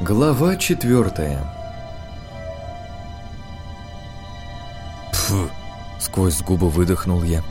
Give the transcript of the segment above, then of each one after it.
Глава четвертая Фу, сквозь губы выдохнул я.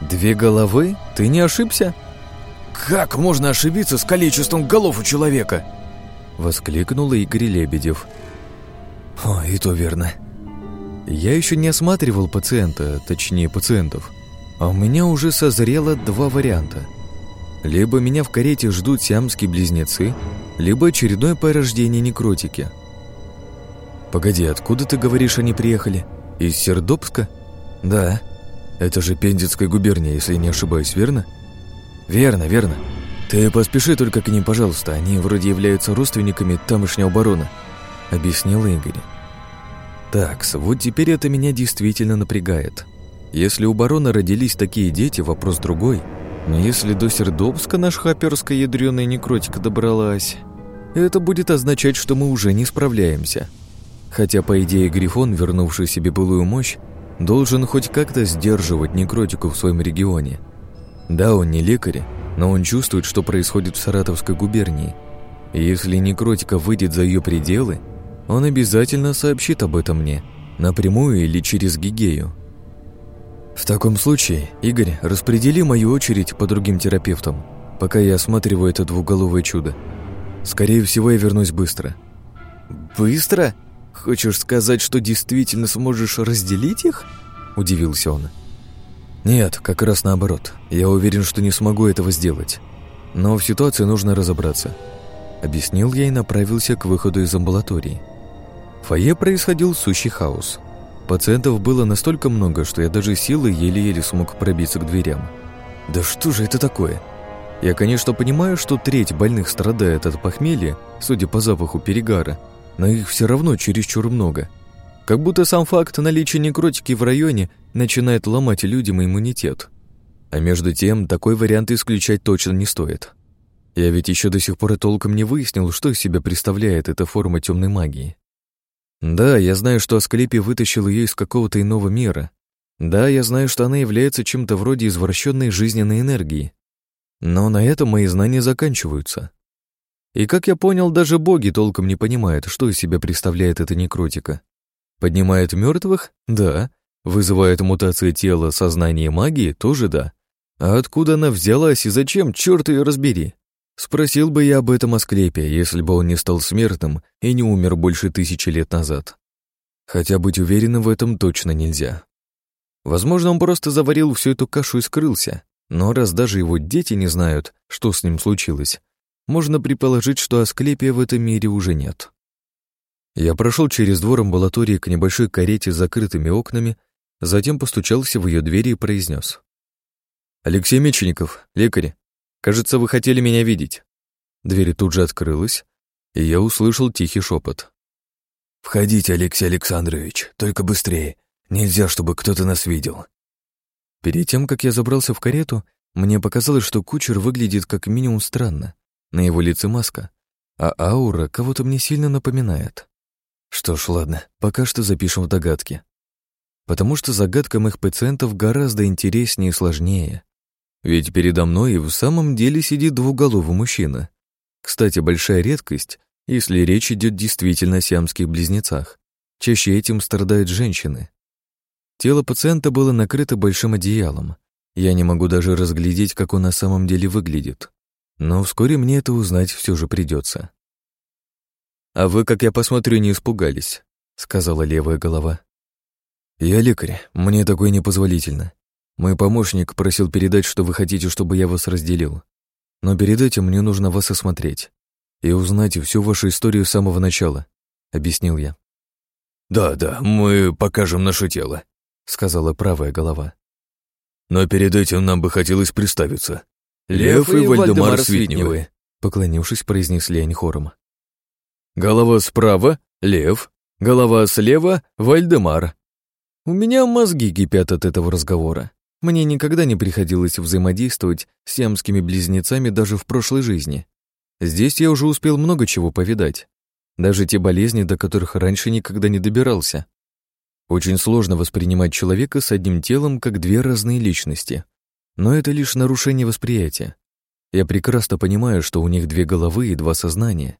Две головы? Ты не ошибся? Как можно ошибиться с количеством голов у человека? Воскликнул Игорь Лебедев. О, и то верно. Я еще не осматривал пациента, точнее пациентов, а у меня уже созрело два варианта. Либо меня в карете ждут сиамские близнецы, либо очередное порождение некротики. Погоди, откуда ты говоришь, они приехали? Из Сердобска? Да. Это же Пензенская губерния, если не ошибаюсь, верно? Верно, верно. Ты поспеши только к ним, пожалуйста, они вроде являются родственниками тамошнего барона, объяснил Игорь. Так, вот теперь это меня действительно напрягает. Если у барона родились такие дети, вопрос другой. Но если до Сердобска наш хаперская ядреная некротика добралась, это будет означать, что мы уже не справляемся. Хотя, по идее, Грифон, вернувший себе былую мощь, должен хоть как-то сдерживать некротику в своем регионе. Да, он не лекарь, но он чувствует, что происходит в Саратовской губернии. И если некротика выйдет за ее пределы, он обязательно сообщит об этом мне, напрямую или через Гигею. В таком случае, Игорь, распредели мою очередь по другим терапевтам, пока я осматриваю это двуголовое чудо. Скорее всего, я вернусь быстро. Быстро? Хочешь сказать, что действительно сможешь разделить их? Удивился он. Нет, как раз наоборот. Я уверен, что не смогу этого сделать. Но в ситуации нужно разобраться. Объяснил я и направился к выходу из амбулатории. В фойе происходил сущий хаос. Пациентов было настолько много, что я даже силы еле-еле смог пробиться к дверям. Да что же это такое? Я, конечно, понимаю, что треть больных страдает от похмелья, судя по запаху перегара, но их все равно чересчур много. Как будто сам факт наличия некротики в районе начинает ломать людям иммунитет. А между тем, такой вариант исключать точно не стоит. Я ведь еще до сих пор и толком не выяснил, что из себя представляет эта форма темной магии. Да, я знаю, что Асклепий вытащил ее из какого-то иного мира. Да, я знаю, что она является чем-то вроде извращенной жизненной энергии. Но на этом мои знания заканчиваются. И, как я понял, даже боги толком не понимают, что из себя представляет эта некротика. Поднимает мертвых? Да. Вызывает мутации тела, сознания и магии? Тоже да. А откуда она взялась и зачем, черт ее разбери? Спросил бы я об этом Асклепе, если бы он не стал смертным и не умер больше тысячи лет назад. Хотя быть уверенным в этом точно нельзя. Возможно, он просто заварил всю эту кашу и скрылся, но раз даже его дети не знают, что с ним случилось, можно предположить, что Асклепия в этом мире уже нет. Я прошел через двор амбулатории к небольшой карете с закрытыми окнами, затем постучался в ее двери и произнес. «Алексей Мечеников, лекарь, Кажется, вы хотели меня видеть». Дверь тут же открылась, и я услышал тихий шепот. «Входите, Алексей Александрович, только быстрее. Нельзя, чтобы кто-то нас видел». Перед тем, как я забрался в карету, мне показалось, что кучер выглядит как минимум странно. На его лице маска, а аура кого-то мне сильно напоминает. Что ж, ладно, пока что запишем в догадки. Потому что загадка моих пациентов гораздо интереснее и сложнее. Ведь передо мной и в самом деле сидит двуголовый мужчина. Кстати, большая редкость, если речь идет действительно о сиамских близнецах. Чаще этим страдают женщины. Тело пациента было накрыто большим одеялом. Я не могу даже разглядеть, как он на самом деле выглядит. Но вскоре мне это узнать все же придется. «А вы, как я посмотрю, не испугались», — сказала левая голова. «Я лекарь, мне такое непозволительно. Мой помощник просил передать, что вы хотите, чтобы я вас разделил. Но перед этим мне нужно вас осмотреть и узнать всю вашу историю с самого начала», — объяснил я. «Да, да, мы покажем наше тело», — сказала правая голова. «Но перед этим нам бы хотелось представиться. Лев, Лев и, Вальдемар, Вальдемар Свитневы», — поклонившись, произнесли они хором. «Голова справа — Лев, голова слева — Вальдемар». У меня мозги кипят от этого разговора. Мне никогда не приходилось взаимодействовать с сиамскими близнецами даже в прошлой жизни. Здесь я уже успел много чего повидать. Даже те болезни, до которых раньше никогда не добирался. Очень сложно воспринимать человека с одним телом как две разные личности. Но это лишь нарушение восприятия. Я прекрасно понимаю, что у них две головы и два сознания.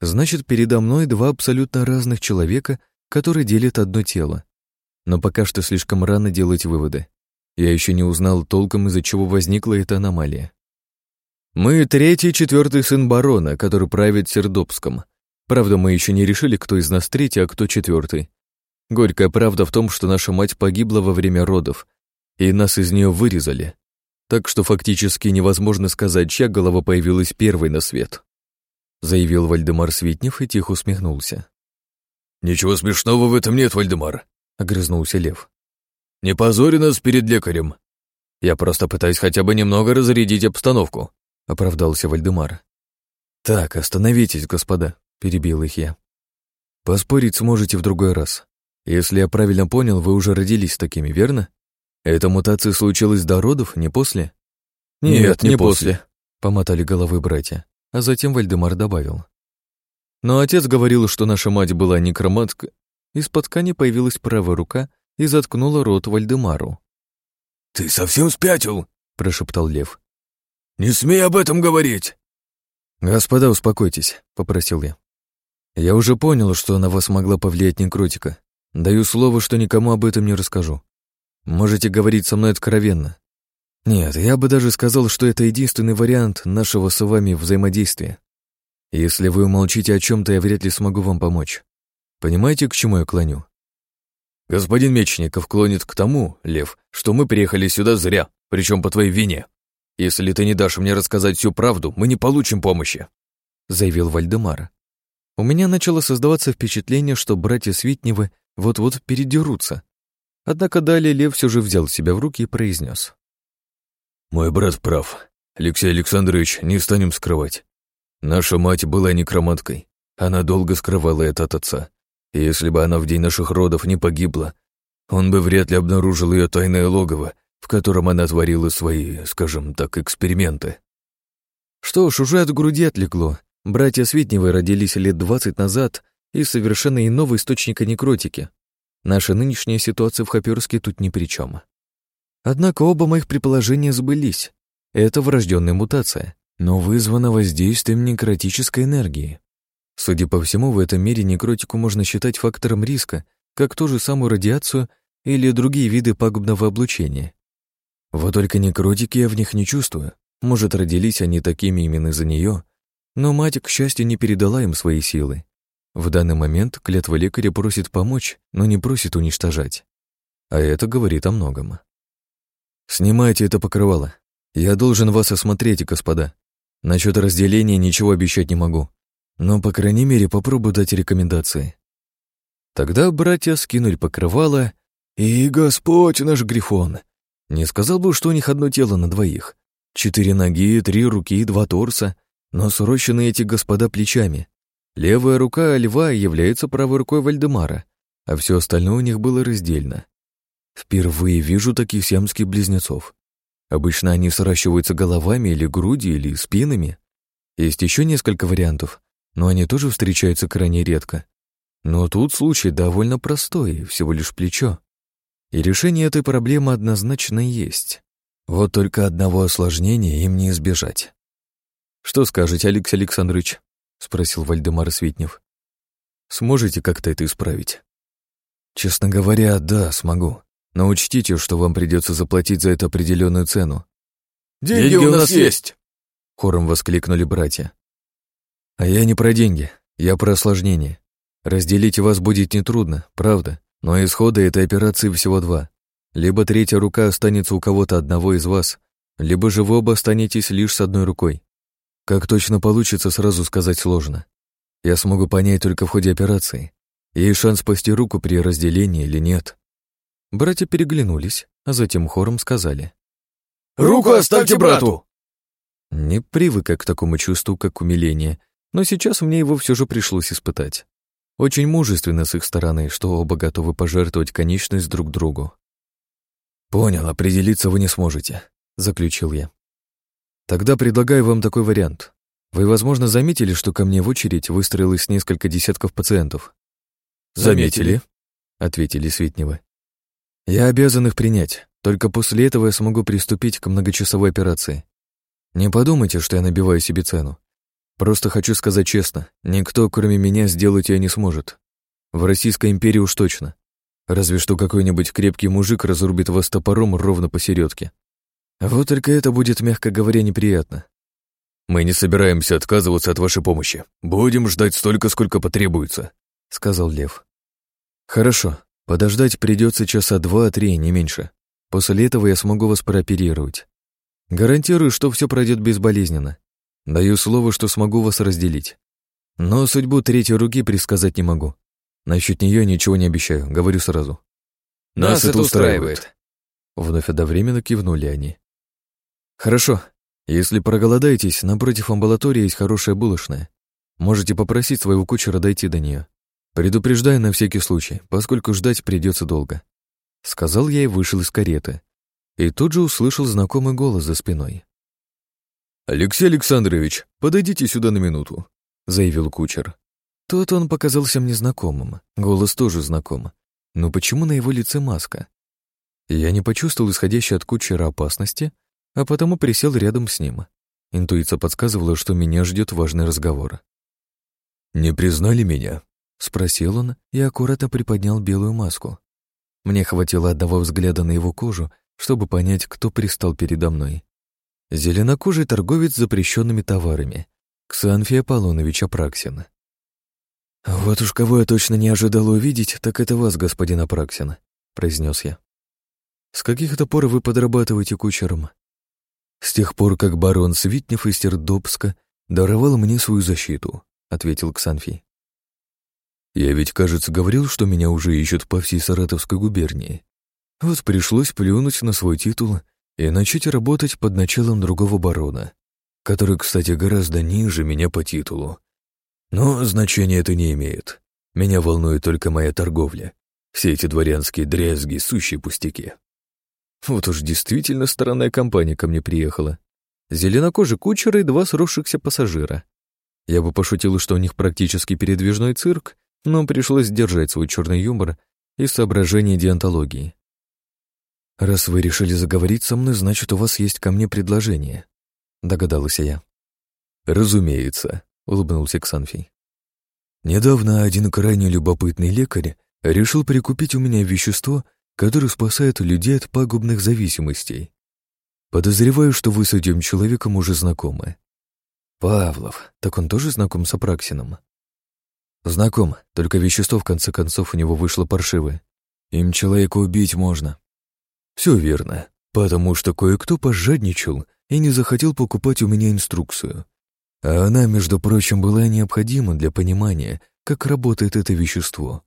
Значит, передо мной два абсолютно разных человека, которые делят одно тело. Но пока что слишком рано делать выводы. Я еще не узнал толком, из-за чего возникла эта аномалия. Мы третий четвертый сын барона, который правит Сердобском. Правда, мы еще не решили, кто из нас третий, а кто четвертый. Горькая правда в том, что наша мать погибла во время родов, и нас из нее вырезали. Так что фактически невозможно сказать, чья голова появилась первой на свет. Заявил Вальдемар Свитнев и тихо усмехнулся. «Ничего смешного в этом нет, Вальдемар», — огрызнулся Лев. «Не позори нас перед лекарем. Я просто пытаюсь хотя бы немного разрядить обстановку», — оправдался Вальдемар. «Так, остановитесь, господа», — перебил их я. «Поспорить сможете в другой раз. Если я правильно понял, вы уже родились такими, верно? Эта мутация случилась до родов, не после?» «Нет, не, не после», после — помотали головы братья, а затем Вальдемар добавил. Но отец говорил, что наша мать была некромантка. Из-под ткани появилась правая рука и заткнула рот Вальдемару. «Ты совсем спятил?» — прошептал Лев. «Не смей об этом говорить!» «Господа, успокойтесь», — попросил я. «Я уже понял, что на вас могла повлиять некротика. Даю слово, что никому об этом не расскажу. Можете говорить со мной откровенно. Нет, я бы даже сказал, что это единственный вариант нашего с вами взаимодействия. Если вы умолчите о чем то я вряд ли смогу вам помочь. Понимаете, к чему я клоню? Господин Мечников клонит к тому, Лев, что мы приехали сюда зря, причем по твоей вине. Если ты не дашь мне рассказать всю правду, мы не получим помощи», — заявил Вальдемар. У меня начало создаваться впечатление, что братья Свитневы вот-вот передерутся. Однако далее Лев все же взял себя в руки и произнес: «Мой брат прав. Алексей Александрович, не станем скрывать. Наша мать была некроманткой. Она долго скрывала это от отца. И если бы она в день наших родов не погибла, он бы вряд ли обнаружил ее тайное логово, в котором она творила свои, скажем так, эксперименты. Что ж, уже от груди отлегло. Братья Светневы родились лет двадцать назад из совершенно иного источника некротики. Наша нынешняя ситуация в Хаперске тут ни при чем. Однако оба моих предположения сбылись. Это врожденная мутация но вызвано воздействием некротической энергии. Судя по всему, в этом мире некротику можно считать фактором риска, как ту же самую радиацию или другие виды пагубного облучения. Вот только некротики я в них не чувствую. Может, родились они такими именно из-за нее, но мать, к счастью, не передала им свои силы. В данный момент клятва лекаря просит помочь, но не просит уничтожать. А это говорит о многом. «Снимайте это покрывало. Я должен вас осмотреть, господа. Насчет разделения ничего обещать не могу, но, по крайней мере, попробую дать рекомендации. Тогда братья скинули покрывало, и Господь наш Грифон. Не сказал бы, что у них одно тело на двоих. Четыре ноги, три руки, два торса, но срощены эти господа плечами. Левая рука льва является правой рукой Вальдемара, а все остальное у них было раздельно. Впервые вижу таких сиамских близнецов. Обычно они сращиваются головами или грудью, или спинами. Есть еще несколько вариантов, но они тоже встречаются крайне редко. Но тут случай довольно простой, всего лишь плечо. И решение этой проблемы однозначно есть. Вот только одного осложнения им не избежать. «Что скажете, Алекс Александрович?» — спросил Вальдемар Светнев. «Сможете как-то это исправить?» «Честно говоря, да, смогу. Но учтите, что вам придется заплатить за это определенную цену. «Деньги, деньги у нас есть!» Хором воскликнули братья. «А я не про деньги, я про осложнение. Разделить вас будет нетрудно, правда, но исхода этой операции всего два. Либо третья рука останется у кого-то одного из вас, либо же вы оба останетесь лишь с одной рукой. Как точно получится, сразу сказать сложно. Я смогу понять только в ходе операции. Есть шанс спасти руку при разделении или нет. Братья переглянулись, а затем хором сказали. «Руку оставьте брату!» Не привык к такому чувству, как умиление, но сейчас мне его все же пришлось испытать. Очень мужественно с их стороны, что оба готовы пожертвовать конечность друг другу. «Понял, определиться вы не сможете», — заключил я. «Тогда предлагаю вам такой вариант. Вы, возможно, заметили, что ко мне в очередь выстроилось несколько десятков пациентов?» «Заметили», — ответили Светневы. Я обязан их принять. Только после этого я смогу приступить к многочасовой операции. Не подумайте, что я набиваю себе цену. Просто хочу сказать честно, никто, кроме меня, сделать ее не сможет. В Российской империи уж точно. Разве что какой-нибудь крепкий мужик разрубит вас топором ровно посередке. Вот только это будет, мягко говоря, неприятно. «Мы не собираемся отказываться от вашей помощи. Будем ждать столько, сколько потребуется», — сказал Лев. «Хорошо. Подождать придется часа два-три, не меньше. После этого я смогу вас прооперировать. Гарантирую, что все пройдет безболезненно. Даю слово, что смогу вас разделить. Но судьбу третьей руки предсказать не могу. Насчет нее ничего не обещаю, говорю сразу. Нас, Нас это устраивает. Вновь одновременно кивнули они. Хорошо. Если проголодаетесь, напротив амбулатории есть хорошая булочная. Можете попросить своего кучера дойти до нее. Предупреждаю на всякий случай, поскольку ждать придется долго. Сказал я и вышел из кареты. И тут же услышал знакомый голос за спиной. «Алексей Александрович, подойдите сюда на минуту», — заявил кучер. Тут он показался мне знакомым, голос тоже знаком. Но почему на его лице маска? Я не почувствовал исходящей от кучера опасности, а потому присел рядом с ним. Интуиция подсказывала, что меня ждет важный разговор. «Не признали меня?» — спросил он и аккуратно приподнял белую маску. Мне хватило одного взгляда на его кожу, чтобы понять, кто пристал передо мной. Зеленокожий торговец запрещенными товарами. Ксанфий Аполлонович Апраксин. «Вот уж кого я точно не ожидал увидеть, так это вас, господин Апраксин», — произнес я. «С каких это пор вы подрабатываете кучером?» «С тех пор, как барон Свитнев из Тердобска даровал мне свою защиту», — ответил Ксанфий. Я ведь, кажется, говорил, что меня уже ищут по всей Саратовской губернии. Вот пришлось плюнуть на свой титул и начать работать под началом другого барона, который, кстати, гораздо ниже меня по титулу. Но значения это не имеет. Меня волнует только моя торговля. Все эти дворянские дрязги — сущие пустяки. Вот уж действительно странная компания ко мне приехала. Зеленокожий кучер и два сросшихся пассажира. Я бы пошутил, что у них практически передвижной цирк, но пришлось сдержать свой черный юмор и соображение диантологии. «Раз вы решили заговорить со мной, значит, у вас есть ко мне предложение», — догадалась я. «Разумеется», — улыбнулся Ксанфий. «Недавно один крайне любопытный лекарь решил прикупить у меня вещество, которое спасает людей от пагубных зависимостей. Подозреваю, что вы с этим человеком уже знакомы». «Павлов, так он тоже знаком с Апраксином?» Знаком, только вещество в конце концов у него вышло паршивое. Им человека убить можно. Все верно, потому что кое-кто пожадничал и не захотел покупать у меня инструкцию. А она, между прочим, была необходима для понимания, как работает это вещество.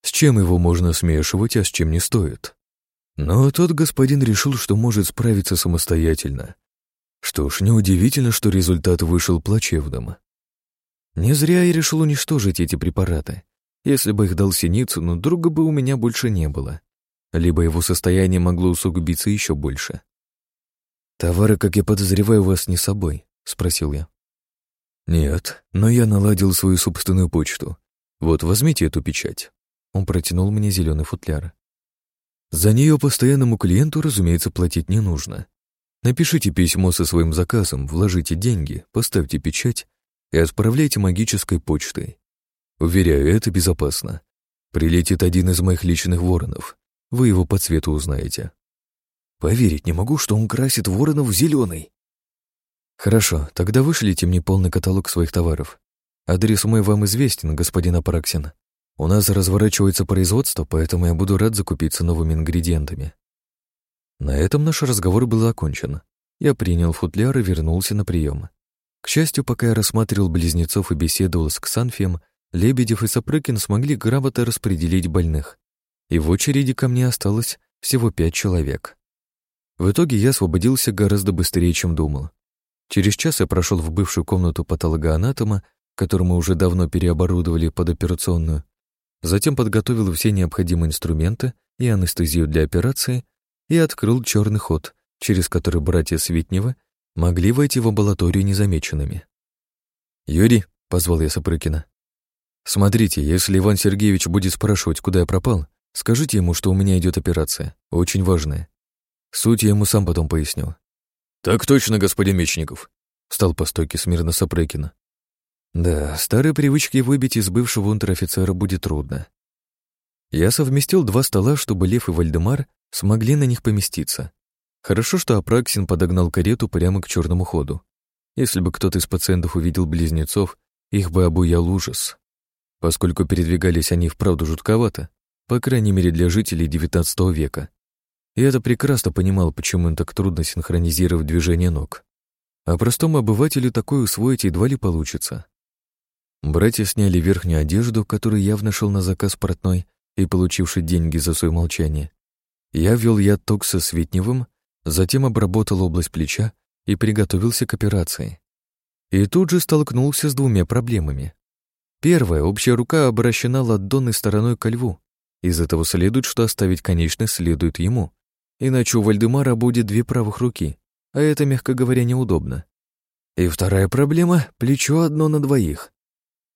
С чем его можно смешивать, а с чем не стоит. Но тот господин решил, что может справиться самостоятельно. Что ж, неудивительно, что результат вышел плачевным. Не зря я решил уничтожить эти препараты. Если бы их дал синицу, но друга бы у меня больше не было. Либо его состояние могло усугубиться еще больше. «Товары, как я подозреваю, у вас не с собой?» — спросил я. «Нет, но я наладил свою собственную почту. Вот, возьмите эту печать». Он протянул мне зеленый футляр. За нее постоянному клиенту, разумеется, платить не нужно. Напишите письмо со своим заказом, вложите деньги, поставьте печать и отправляйте магической почтой. Уверяю, это безопасно. Прилетит один из моих личных воронов. Вы его по цвету узнаете. Поверить не могу, что он красит воронов в зеленый. Хорошо, тогда вышлите мне полный каталог своих товаров. Адрес мой вам известен, господин Апараксин. У нас разворачивается производство, поэтому я буду рад закупиться новыми ингредиентами. На этом наш разговор был окончен. Я принял футляр и вернулся на прием. К счастью, пока я рассматривал близнецов и беседовал с Ксанфием, Лебедев и Сапрыкин смогли грамотно распределить больных. И в очереди ко мне осталось всего пять человек. В итоге я освободился гораздо быстрее, чем думал. Через час я прошел в бывшую комнату патологоанатома, которую мы уже давно переоборудовали под операционную, затем подготовил все необходимые инструменты и анестезию для операции и открыл черный ход, через который братья Светнева могли войти в амбулаторию незамеченными. «Юрий», — позвал я Сапрыкина, — «смотрите, если Иван Сергеевич будет спрашивать, куда я пропал, скажите ему, что у меня идет операция, очень важная. Суть я ему сам потом поясню». «Так точно, господин Мечников», — встал по стойке смирно Сапрыкина. Да, старые привычки выбить из бывшего унтер-офицера будет трудно. Я совместил два стола, чтобы Лев и Вальдемар смогли на них поместиться. Хорошо, что Апраксин подогнал карету прямо к черному ходу. Если бы кто-то из пациентов увидел близнецов, их бы обуял ужас. Поскольку передвигались они вправду жутковато, по крайней мере для жителей XIX века. Я-то прекрасно понимал, почему им так трудно синхронизировать движение ног. А простому обывателю такое усвоить едва ли получится. Братья сняли верхнюю одежду, которую явно шел на заказ портной и получивший деньги за свое молчание. Я ввел яд токса с Витневым, затем обработал область плеча и приготовился к операции. И тут же столкнулся с двумя проблемами. Первая, общая рука обращена ладонной стороной ко льву. Из этого следует, что оставить конечность следует ему. Иначе у Вальдемара будет две правых руки, а это, мягко говоря, неудобно. И вторая проблема — плечо одно на двоих.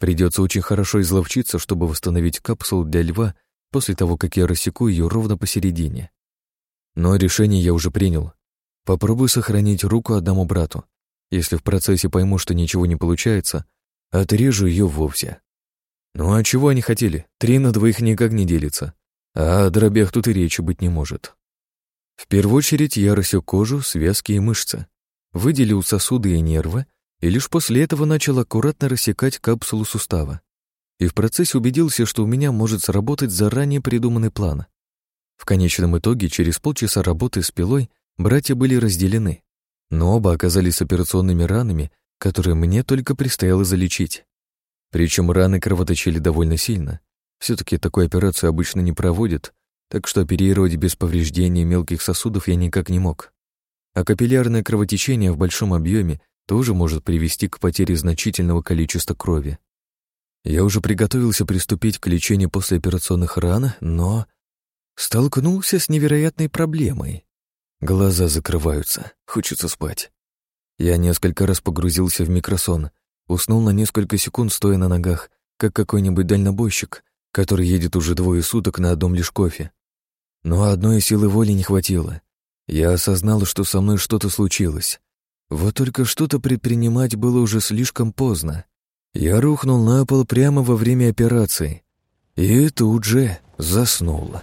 Придется очень хорошо изловчиться, чтобы восстановить капсулу для льва после того, как я рассеку ее ровно посередине. Но решение я уже принял. Попробую сохранить руку одному брату. Если в процессе пойму, что ничего не получается, отрежу ее вовсе. Ну а чего они хотели? Три на двоих никак не делится. А о дробях тут и речи быть не может. В первую очередь я рассек кожу, связки и мышцы, выделил сосуды и нервы и лишь после этого начал аккуратно рассекать капсулу сустава. И в процессе убедился, что у меня может сработать заранее придуманный план. В конечном итоге, через полчаса работы с пилой, братья были разделены, но оба оказались операционными ранами, которые мне только предстояло залечить. Причем раны кровоточили довольно сильно. Все-таки такую операцию обычно не проводят, так что оперировать без повреждения мелких сосудов я никак не мог. А капиллярное кровотечение в большом объеме тоже может привести к потере значительного количества крови. Я уже приготовился приступить к лечению послеоперационных ран, но столкнулся с невероятной проблемой. Глаза закрываются, хочется спать. Я несколько раз погрузился в микросон, уснул на несколько секунд, стоя на ногах, как какой-нибудь дальнобойщик, который едет уже двое суток на одном лишь кофе. Но одной силы воли не хватило. Я осознал, что со мной что-то случилось. Вот только что-то предпринимать было уже слишком поздно. Я рухнул на пол прямо во время операции и тут же заснул.